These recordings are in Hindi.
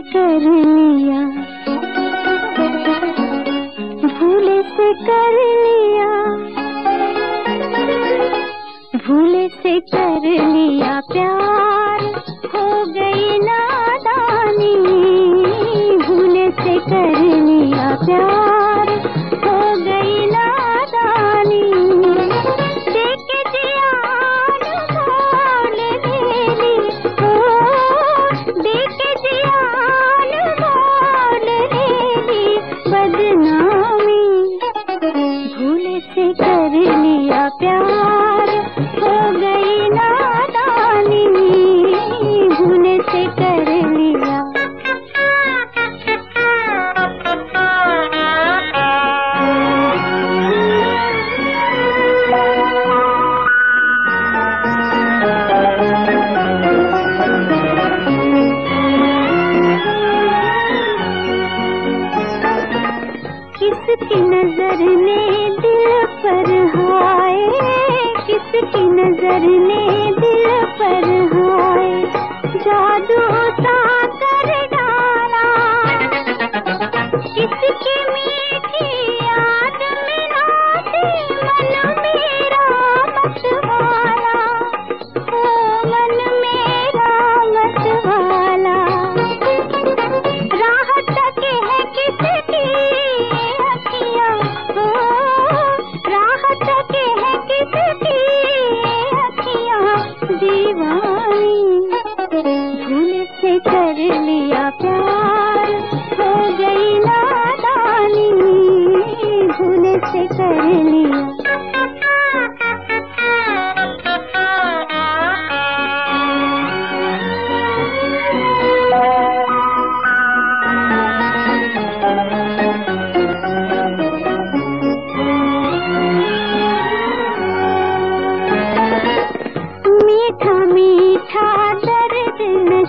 कर लिया भूल से कर लिया। भूल से कर लिया प्यार किसकी नज़र ने दिल पर हाय? किसकी नज़र ने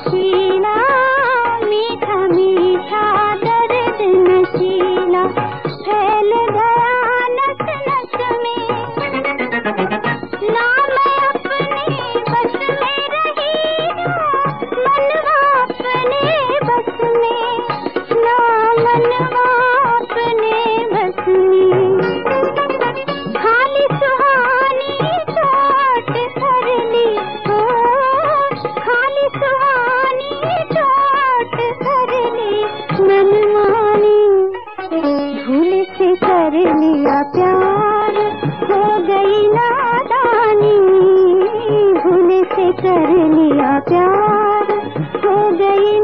खुशी गई नादानी भूल से कर लिया प्यार। हो गई